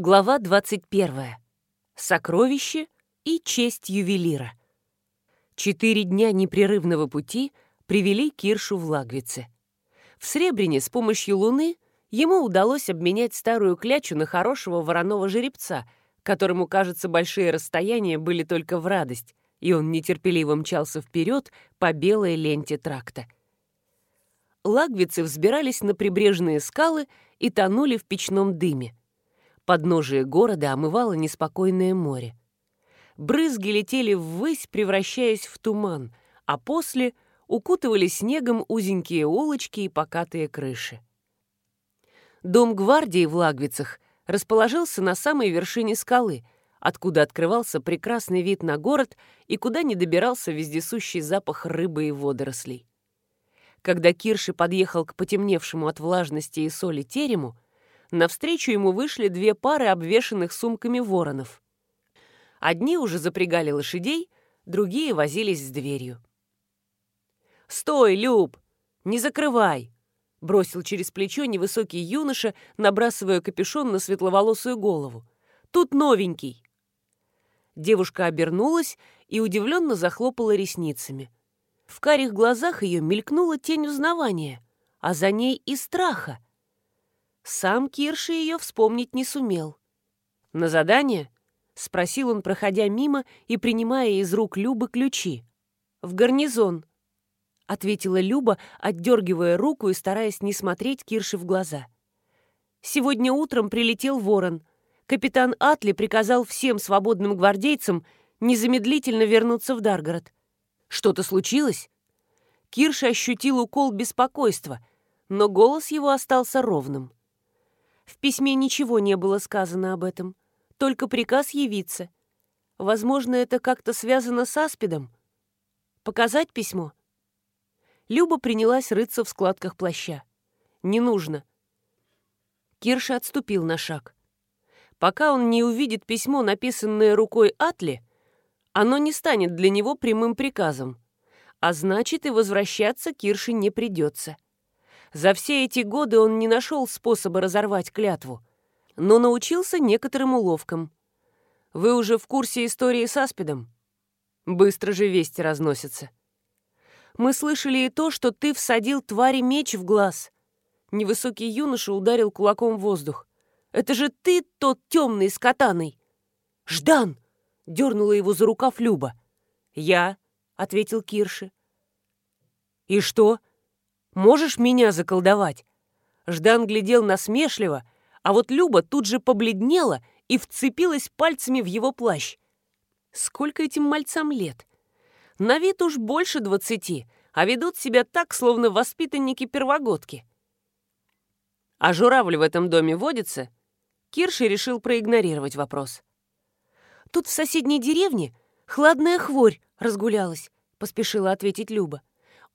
Глава 21. Сокровище и честь ювелира. Четыре дня непрерывного пути привели Киршу в Лагвице. В Сребрене с помощью луны ему удалось обменять старую клячу на хорошего вороного жеребца, которому, кажется, большие расстояния были только в радость, и он нетерпеливо мчался вперед по белой ленте тракта. Лагвицы взбирались на прибрежные скалы и тонули в печном дыме. Подножие города омывало неспокойное море. Брызги летели ввысь, превращаясь в туман, а после укутывали снегом узенькие улочки и покатые крыши. Дом гвардии в Лагвицах расположился на самой вершине скалы, откуда открывался прекрасный вид на город и куда не добирался вездесущий запах рыбы и водорослей. Когда Кирши подъехал к потемневшему от влажности и соли терему, навстречу ему вышли две пары обвешанных сумками воронов. Одни уже запрягали лошадей, другие возились с дверью. «Стой, Люб! Не закрывай!» — бросил через плечо невысокий юноша, набрасывая капюшон на светловолосую голову. «Тут новенький!» Девушка обернулась и удивленно захлопала ресницами. В карих глазах ее мелькнула тень узнавания, а за ней и страха — сам Кирши ее вспомнить не сумел. «На задание?» — спросил он, проходя мимо и принимая из рук Любы ключи. «В гарнизон», — ответила Люба, отдергивая руку и стараясь не смотреть Кирши в глаза. «Сегодня утром прилетел ворон. Капитан Атли приказал всем свободным гвардейцам незамедлительно вернуться в Даргород. Что-то случилось?» Кирша ощутил укол беспокойства, но голос его остался ровным. В письме ничего не было сказано об этом, только приказ явиться. Возможно, это как-то связано с Аспидом. Показать письмо? Люба принялась рыться в складках плаща. Не нужно. Кирша отступил на шаг. Пока он не увидит письмо, написанное рукой Атли, оно не станет для него прямым приказом, а значит и возвращаться Кирше не придется. За все эти годы он не нашел способа разорвать клятву, но научился некоторым уловкам. Вы уже в курсе истории с Аспидом? Быстро же вести разносятся. Мы слышали и то, что ты всадил твари меч в глаз. Невысокий юноша ударил кулаком в воздух. Это же ты тот темный с катаной. Ждан! Дернула его за рукав Люба. Я, ответил Кирши. И что? Можешь меня заколдовать?» Ждан глядел насмешливо, а вот Люба тут же побледнела и вцепилась пальцами в его плащ. Сколько этим мальцам лет? На вид уж больше двадцати, а ведут себя так, словно воспитанники первогодки. А журавль в этом доме водится? Кирши решил проигнорировать вопрос. «Тут в соседней деревне хладная хворь разгулялась», — поспешила ответить Люба.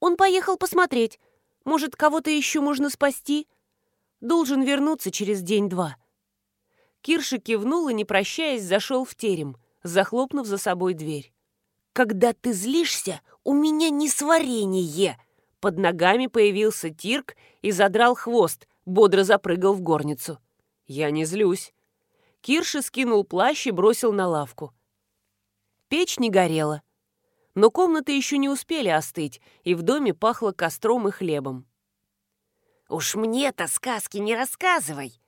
«Он поехал посмотреть, может, кого-то еще можно спасти? Должен вернуться через день-два». Кирша кивнул и, не прощаясь, зашел в терем, захлопнув за собой дверь. «Когда ты злишься, у меня не сварение!» Под ногами появился Тирк и задрал хвост, бодро запрыгал в горницу. «Я не злюсь». Кирша скинул плащ и бросил на лавку. Печь не горела но комнаты еще не успели остыть, и в доме пахло костром и хлебом. «Уж мне-то сказки не рассказывай!»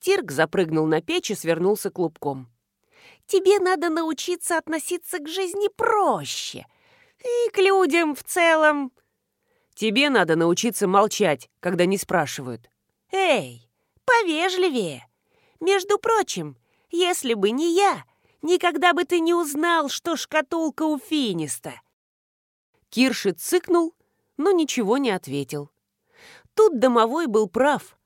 Тирк запрыгнул на печь и свернулся клубком. «Тебе надо научиться относиться к жизни проще. И к людям в целом». «Тебе надо научиться молчать, когда не спрашивают». «Эй, повежливее. Между прочим, если бы не я, Никогда бы ты не узнал, что шкатулка у Финиста!» Кирши цыкнул, но ничего не ответил. Тут домовой был прав.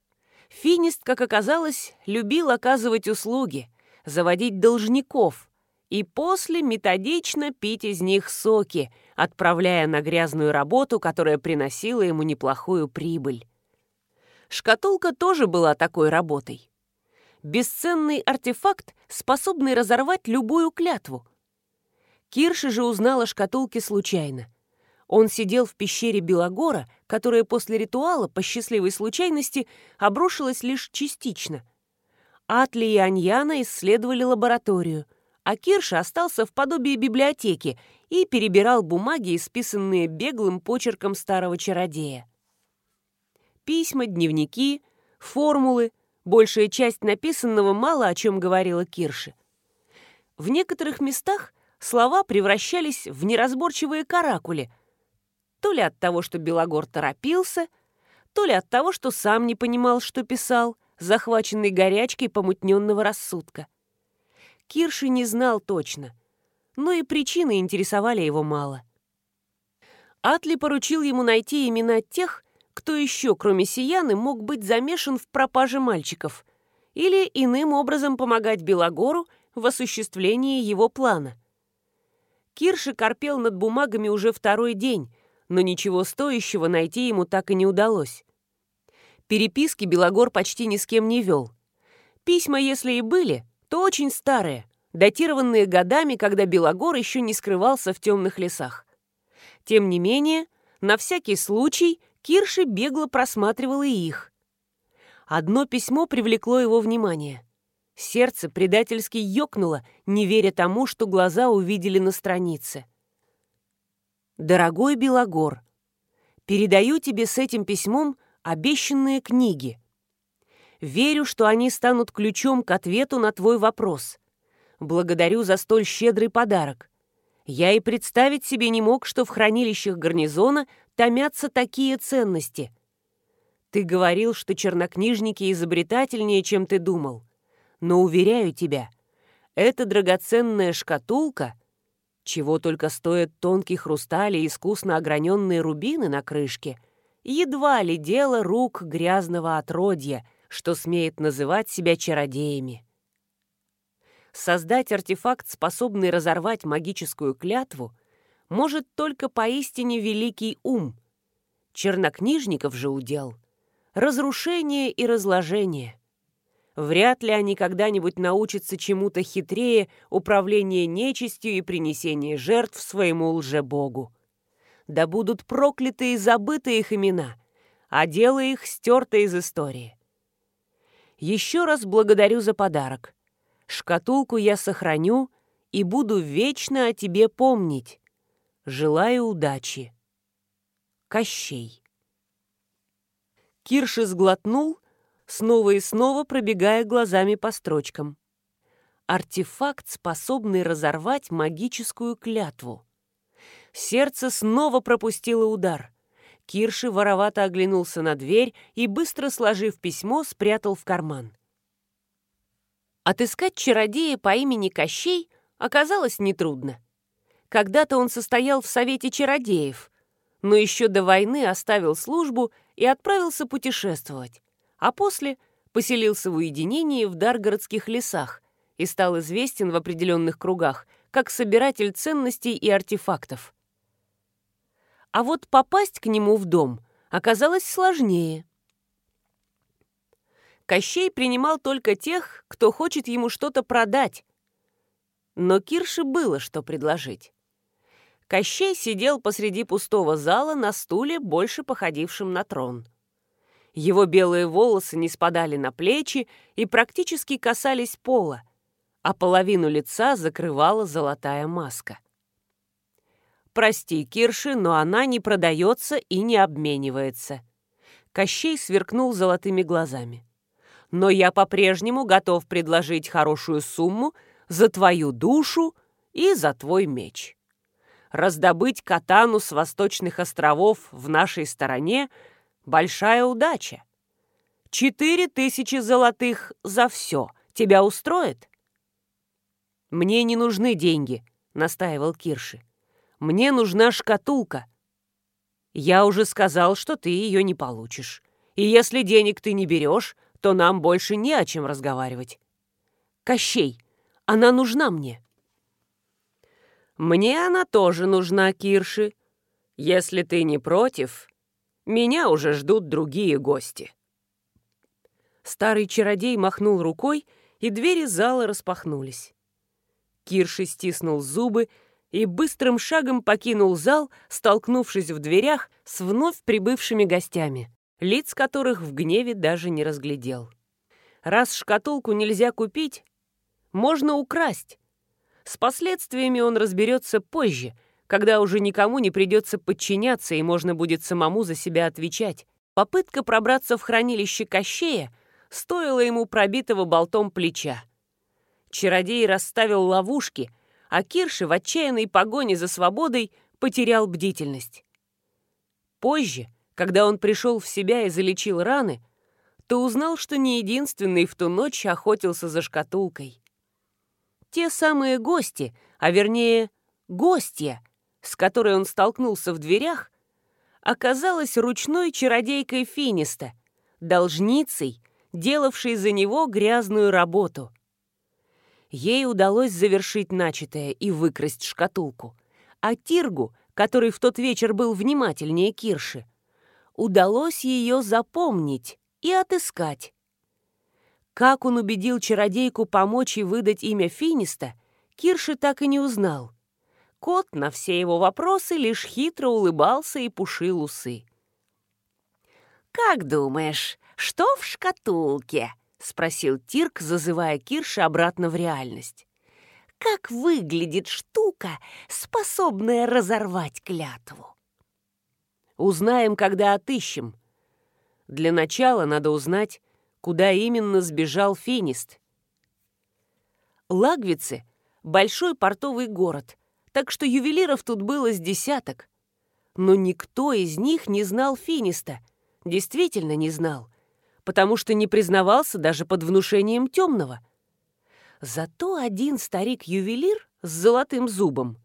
Финист, как оказалось, любил оказывать услуги, заводить должников и после методично пить из них соки, отправляя на грязную работу, которая приносила ему неплохую прибыль. Шкатулка тоже была такой работой бесценный артефакт, способный разорвать любую клятву. Кирши же узнала шкатулки случайно. Он сидел в пещере Белогора, которая после ритуала, по счастливой случайности, обрушилась лишь частично. Атли и Аньяна исследовали лабораторию, а Кирша остался в подобии библиотеки и перебирал бумаги, исписанные беглым почерком старого чародея. Письма, дневники, формулы, большая часть написанного мало о чем говорила Кирше. В некоторых местах слова превращались в неразборчивые каракули, то ли от того, что Белогор торопился, то ли от того, что сам не понимал, что писал, захваченный горячкой помутненного рассудка. Кирши не знал точно, но и причины интересовали его мало. Атли поручил ему найти имена тех, кто еще, кроме Сияны, мог быть замешан в пропаже мальчиков или иным образом помогать Белогору в осуществлении его плана. Кирши корпел над бумагами уже второй день, но ничего стоящего найти ему так и не удалось. Переписки Белогор почти ни с кем не вел. Письма, если и были, то очень старые, датированные годами, когда Белогор еще не скрывался в темных лесах. Тем не менее, на всякий случай Кирши бегло просматривал и их. Одно письмо привлекло его внимание. Сердце предательски ёкнуло, не веря тому, что глаза увидели на странице. «Дорогой Белогор, передаю тебе с этим письмом обещанные книги. Верю, что они станут ключом к ответу на твой вопрос. Благодарю за столь щедрый подарок. Я и представить себе не мог, что в хранилищах гарнизона томятся такие ценности. Ты говорил, что чернокнижники изобретательнее, чем ты думал. Но, уверяю тебя, эта драгоценная шкатулка, чего только стоят тонкий хрусталь и искусно ограненные рубины на крышке — едва ли дело рук грязного отродья, что смеет называть себя чародеями. Создать артефакт, способный разорвать магическую клятву, может только поистине великий ум. Чернокнижников же удел — разрушение и разложение. Вряд ли они когда-нибудь научатся чему-то хитрее управления нечистью и принесения жертв своему лжебогу да будут прокляты и забыты их имена, а дело их стерто из истории. Еще раз благодарю за подарок. Шкатулку я сохраню и буду вечно о тебе помнить. Желаю удачи. Кощей. Кирши сглотнул, снова и снова пробегая глазами по строчкам. Артефакт, способный разорвать магическую клятву. Сердце снова пропустило удар. Кирши воровато оглянулся на дверь и, быстро сложив письмо, спрятал в карман. Отыскать чародея по имени Кощей оказалось нетрудно. Когда-то он состоял в Совете чародеев, но еще до войны оставил службу и отправился путешествовать, а после поселился в уединении в Даргородских лесах и стал известен в определенных кругах как собиратель ценностей и артефактов. А вот попасть к нему в дом оказалось сложнее. Кощей принимал только тех, кто хочет ему что-то продать. Но Кирше было что предложить. Кощей сидел посреди пустого зала на стуле, больше походившем на трон. Его белые волосы не спадали на плечи и практически касались пола, а половину лица закрывала золотая маска. «Прости, Кирши, но она не продается и не обменивается». Кощей сверкнул золотыми глазами. «Но я по-прежнему готов предложить хорошую сумму за твою душу и за твой меч. Раздобыть катану с восточных островов в нашей стороне — большая удача. Четыре тысячи золотых за все. Тебя устроит?» «Мне не нужны деньги», — настаивал Кирши. Мне нужна шкатулка. Я уже сказал, что ты ее не получишь. И если денег ты не берешь, то нам больше не о чем разговаривать. Кощей, она нужна мне. Мне она тоже нужна, Кирши. Если ты не против, меня уже ждут другие гости. Старый чародей махнул рукой, и двери зала распахнулись. Кирши стиснул зубы и быстрым шагом покинул зал, столкнувшись в дверях с вновь прибывшими гостями, лиц которых в гневе даже не разглядел. Раз шкатулку нельзя купить, можно украсть. С последствиями он разберется позже, когда уже никому не придется подчиняться и можно будет самому за себя отвечать. Попытка пробраться в хранилище Кощея стоила ему пробитого болтом плеча. Чародей расставил ловушки, а Кирши в отчаянной погоне за свободой потерял бдительность. Позже, когда он пришел в себя и залечил раны, то узнал, что не единственный в ту ночь охотился за шкатулкой. Те самые гости, а вернее гостья, с которой он столкнулся в дверях, оказалась ручной чародейкой Финиста, должницей, делавшей за него грязную работу. Ей удалось завершить начатое и выкрасть шкатулку, а Тиргу, который в тот вечер был внимательнее Кирши, удалось ее запомнить и отыскать. Как он убедил чародейку помочь и выдать имя Финиста, Кирши так и не узнал. Кот на все его вопросы лишь хитро улыбался и пушил усы. «Как думаешь, что в шкатулке?» — спросил Тирк, зазывая Кирша обратно в реальность. «Как выглядит штука, способная разорвать клятву?» «Узнаем, когда отыщем. Для начала надо узнать, куда именно сбежал Финист». Лагвицы — большой портовый город — так что ювелиров тут было с десяток. Но никто из них не знал Финиста, действительно не знал, потому что не признавался даже под внушением темного. Зато один старик-ювелир с золотым зубом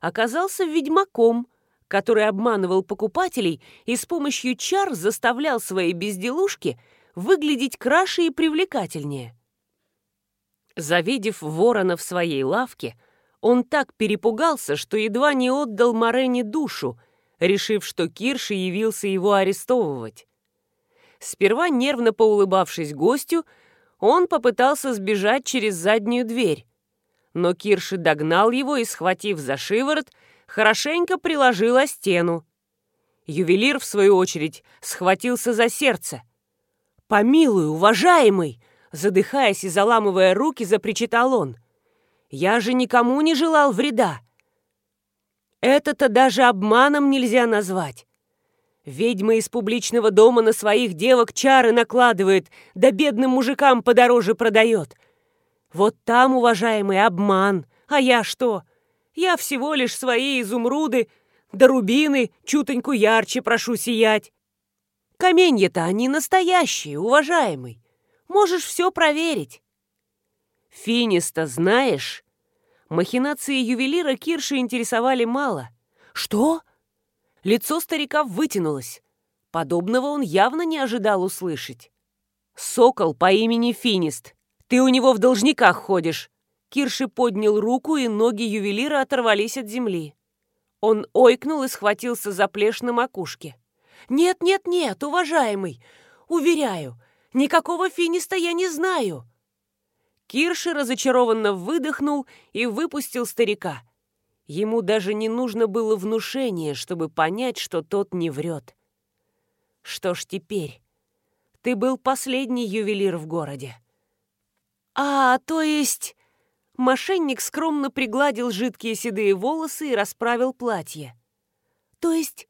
оказался ведьмаком, который обманывал покупателей и с помощью чар заставлял свои безделушки выглядеть краше и привлекательнее. Завидев ворона в своей лавке, он так перепугался, что едва не отдал Морене душу, решив, что Кирши явился его арестовывать. Сперва, нервно поулыбавшись гостю, он попытался сбежать через заднюю дверь. Но Кирши догнал его и, схватив за шиворот, хорошенько приложил о стену. Ювелир, в свою очередь, схватился за сердце. «Помилуй, уважаемый!» Задыхаясь и заламывая руки, запричитал он. Я же никому не желал вреда. Это-то даже обманом нельзя назвать. Ведьма из публичного дома на своих девок чары накладывает, да бедным мужикам подороже продает. Вот там, уважаемый, обман. А я что? Я всего лишь свои изумруды, да рубины чутоньку ярче прошу сиять. Каменья-то они настоящие, уважаемый. Можешь все проверить. Финиста знаешь? Махинации ювелира Кирши интересовали мало. Что? Лицо старика вытянулось. Подобного он явно не ожидал услышать. «Сокол по имени Финист. Ты у него в должниках ходишь». Кирши поднял руку, и ноги ювелира оторвались от земли. Он ойкнул и схватился за плешь на макушке. «Нет, нет, нет, уважаемый! Уверяю, никакого Финиста я не знаю!» Кирши разочарованно выдохнул и выпустил старика. Ему даже не нужно было внушение, чтобы понять, что тот не врет. Что ж теперь? Ты был последний ювелир в городе. А, то есть... Мошенник скромно пригладил жидкие седые волосы и расправил платье. То есть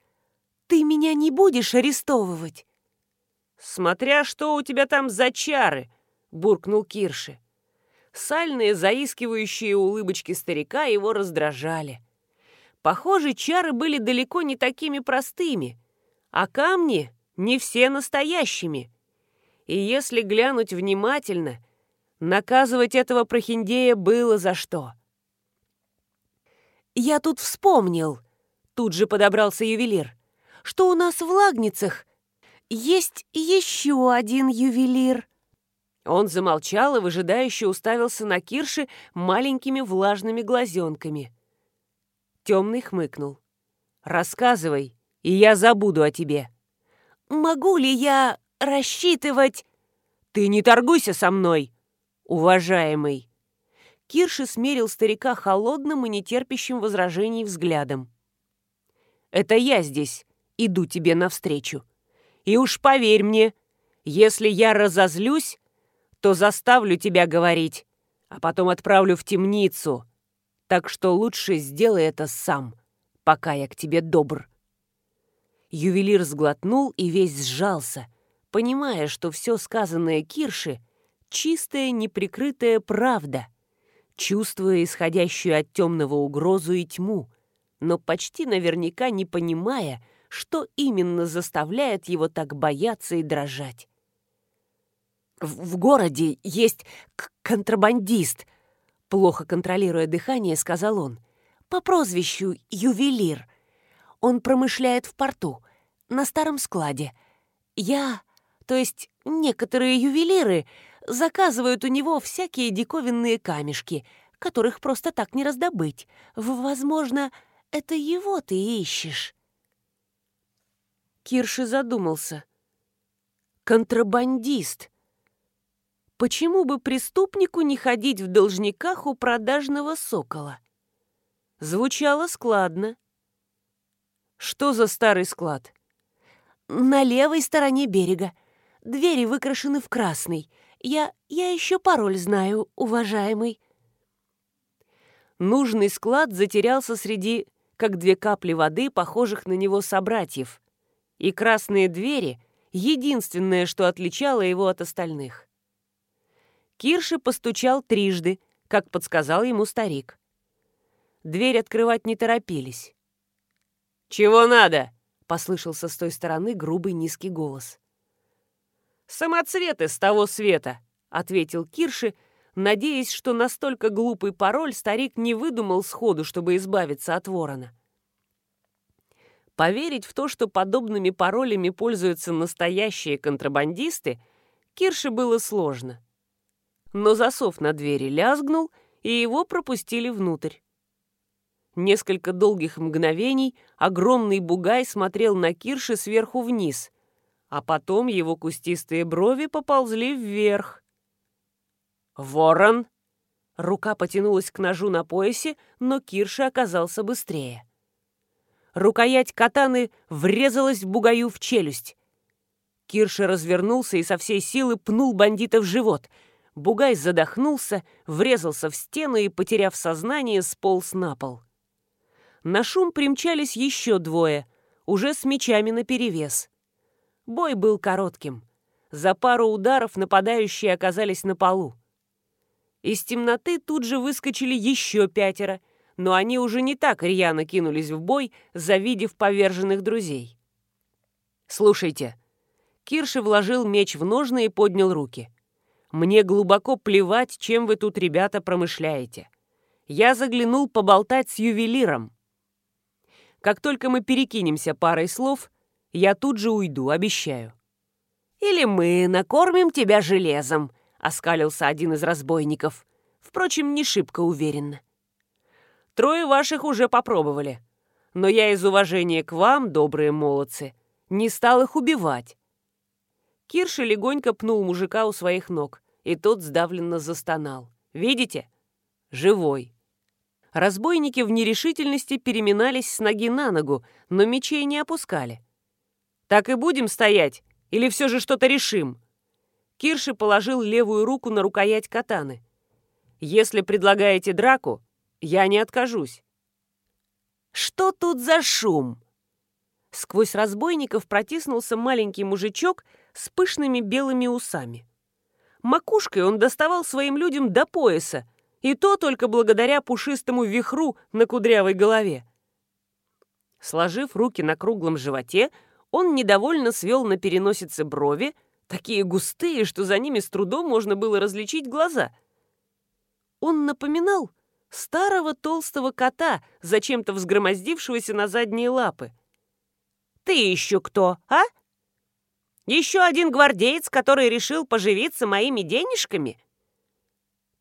ты меня не будешь арестовывать? Смотря что у тебя там за чары, буркнул Кирши. Сальные, заискивающие улыбочки старика его раздражали. Похоже, чары были далеко не такими простыми, а камни не все настоящими. И если глянуть внимательно, наказывать этого прохиндея было за что. «Я тут вспомнил», — тут же подобрался ювелир, «что у нас в Лагницах есть еще один ювелир». Он замолчал и выжидающе уставился на Кирши маленькими влажными глазенками. Темный хмыкнул. «Рассказывай, и я забуду о тебе». «Могу ли я рассчитывать...» «Ты не торгуйся со мной, уважаемый!» Кирши смерил старика холодным и нетерпящим возражений взглядом. «Это я здесь иду тебе навстречу. И уж поверь мне, если я разозлюсь, то заставлю тебя говорить, а потом отправлю в темницу. Так что лучше сделай это сам, пока я к тебе добр». Ювелир сглотнул и весь сжался, понимая, что все сказанное Кирши — чистая неприкрытая правда, чувствуя исходящую от темного угрозу и тьму, но почти наверняка не понимая, что именно заставляет его так бояться и дрожать. «В, в городе есть контрабандист», — плохо контролируя дыхание, сказал он, «по прозвищу Ювелир. Он промышляет в порту, на старом складе. Я, то есть некоторые ювелиры, заказывают у него всякие диковинные камешки, которых просто так не раздобыть. Возможно, это его ты ищешь». Кирши задумался. «Контрабандист. Почему бы преступнику не ходить в должниках у продажного сокола?» Звучало складно. «Что за старый склад?» «На левой стороне берега. Двери выкрашены в красный. Я, я еще пароль знаю, уважаемый». Нужный склад затерялся среди, как две капли воды, похожих на него собратьев и красные двери — единственное, что отличало его от остальных. Кирши постучал трижды, как подсказал ему старик. Дверь открывать не торопились. «Чего надо?» — послышался с той стороны грубый низкий голос. «Самоцветы с того света», — ответил Кирши, надеясь, что настолько глупый пароль старик не выдумал сходу, чтобы избавиться от ворона. Поверить в то, что подобными паролями пользуются настоящие контрабандисты, Кирше было сложно. Но засов на двери лязгнул, и его пропустили внутрь. Несколько долгих мгновений огромный бугай смотрел на Кирши сверху вниз, а потом его кустистые брови поползли вверх. «Ворон!» Рука потянулась к ножу на поясе, но Кирши оказался быстрее. Рукоять катаны врезалась в бугаю в челюсть. Кирша развернулся и со всей силы пнул бандита в живот. Бугай задохнулся, врезался в стену и, потеряв сознание, сполз на пол. На шум примчались еще двое, уже с мечами наперевес. Бой был коротким. За пару ударов нападающие оказались на полу. Из темноты тут же выскочили еще пятеро — но они уже не так рьяно кинулись в бой, завидев поверженных друзей. «Слушайте». Кирши вложил меч в ножны и поднял руки. «Мне глубоко плевать, чем вы тут, ребята, промышляете. Я заглянул поболтать с ювелиром. Как только мы перекинемся парой слов, я тут же уйду, обещаю». «Или мы накормим тебя железом», — оскалился один из разбойников. Впрочем, не шибко уверенно. Трое ваших уже попробовали. Но я из уважения к вам, добрые молодцы, не стал их убивать». Кирша легонько пнул мужика у своих ног, и тот сдавленно застонал. «Видите? Живой». Разбойники в нерешительности переминались с ноги на ногу, но мечей не опускали. «Так и будем стоять? Или все же что-то решим?» Кирши положил левую руку на рукоять катаны. «Если предлагаете драку, я не откажусь. Что тут за шум? Сквозь разбойников протиснулся маленький мужичок с пышными белыми усами. Макушкой он доставал своим людям до пояса, и то только благодаря пушистому вихру на кудрявой голове. Сложив руки на круглом животе, он недовольно свел на переносице брови, такие густые, что за ними с трудом можно было различить глаза. Он напоминал старого толстого кота, зачем-то взгромоздившегося на задние лапы. «Ты еще кто, а? Еще один гвардеец, который решил поживиться моими денежками?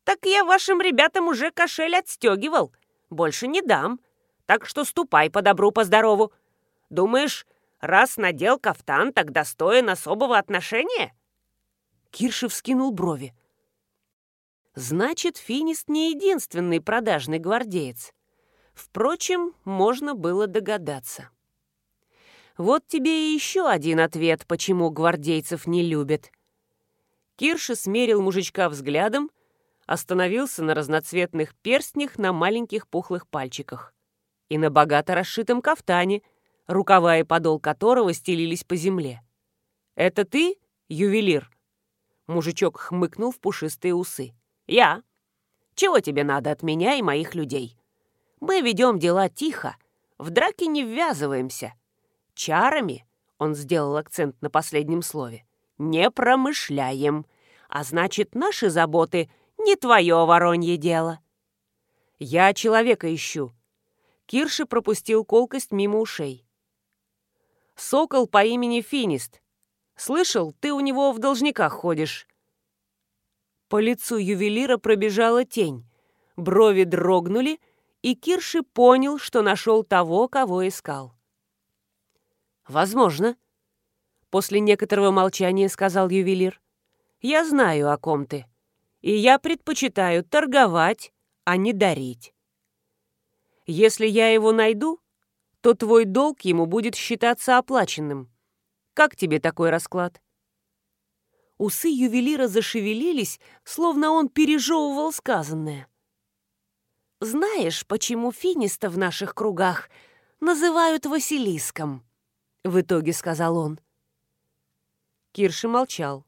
Так я вашим ребятам уже кошель отстегивал. Больше не дам. Так что ступай по добру, по здорову. Думаешь, раз надел кафтан, так достоин особого отношения?» Киршев скинул брови. Значит, Финист не единственный продажный гвардеец. Впрочем, можно было догадаться. Вот тебе и еще один ответ, почему гвардейцев не любят. Кирша смерил мужичка взглядом, остановился на разноцветных перстнях на маленьких пухлых пальчиках и на богато расшитом кафтане, рукава и подол которого стелились по земле. «Это ты, ювелир?» Мужичок хмыкнул в пушистые усы. «Я. Чего тебе надо от меня и моих людей? Мы ведем дела тихо, в драке не ввязываемся. Чарами, он сделал акцент на последнем слове, не промышляем, а значит, наши заботы не твое воронье дело. Я человека ищу. Кирши пропустил колкость мимо ушей. Сокол по имени Финист. Слышал, ты у него в должниках ходишь. По лицу ювелира пробежала тень. Брови дрогнули, и Кирши понял, что нашел того, кого искал. «Возможно», — после некоторого молчания сказал ювелир. «Я знаю, о ком ты, и я предпочитаю торговать, а не дарить. Если я его найду, то твой долг ему будет считаться оплаченным. Как тебе такой расклад?» Усы ювелира зашевелились, словно он пережевывал сказанное. «Знаешь, почему финиста в наших кругах называют Василиском?» — в итоге сказал он. Кирши молчал.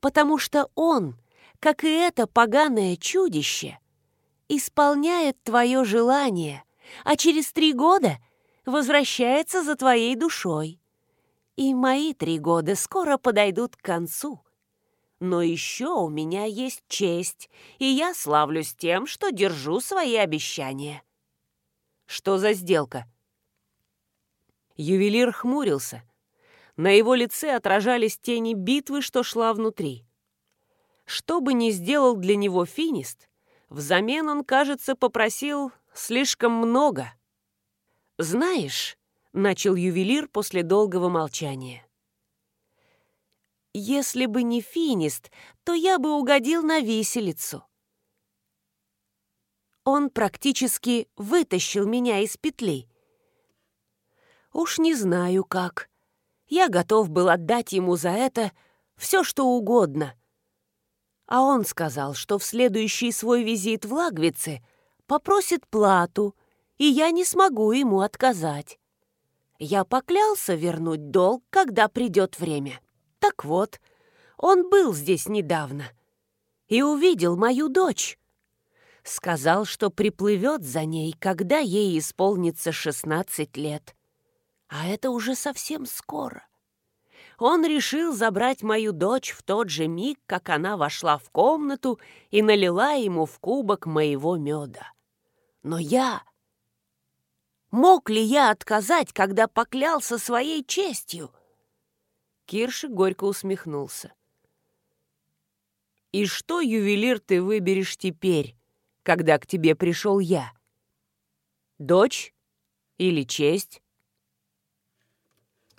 «Потому что он, как и это поганое чудище, исполняет твое желание, а через три года возвращается за твоей душой. И мои три года скоро подойдут к концу. Но еще у меня есть честь, и я славлюсь тем, что держу свои обещания. Что за сделка? Ювелир хмурился. На его лице отражались тени битвы, что шла внутри. Что бы ни сделал для него финист, взамен он, кажется, попросил слишком много. «Знаешь», — начал ювелир после долгого молчания, если бы не финист, то я бы угодил на виселицу. Он практически вытащил меня из петли. Уж не знаю как. Я готов был отдать ему за это все, что угодно. А он сказал, что в следующий свой визит в Лагвице попросит плату, и я не смогу ему отказать. Я поклялся вернуть долг, когда придет время. Так вот, он был здесь недавно и увидел мою дочь. Сказал, что приплывет за ней, когда ей исполнится 16 лет. А это уже совсем скоро. Он решил забрать мою дочь в тот же миг, как она вошла в комнату и налила ему в кубок моего меда. Но я... Мог ли я отказать, когда поклялся своей честью? Кирши горько усмехнулся. «И что, ювелир, ты выберешь теперь, когда к тебе пришел я? Дочь или честь?»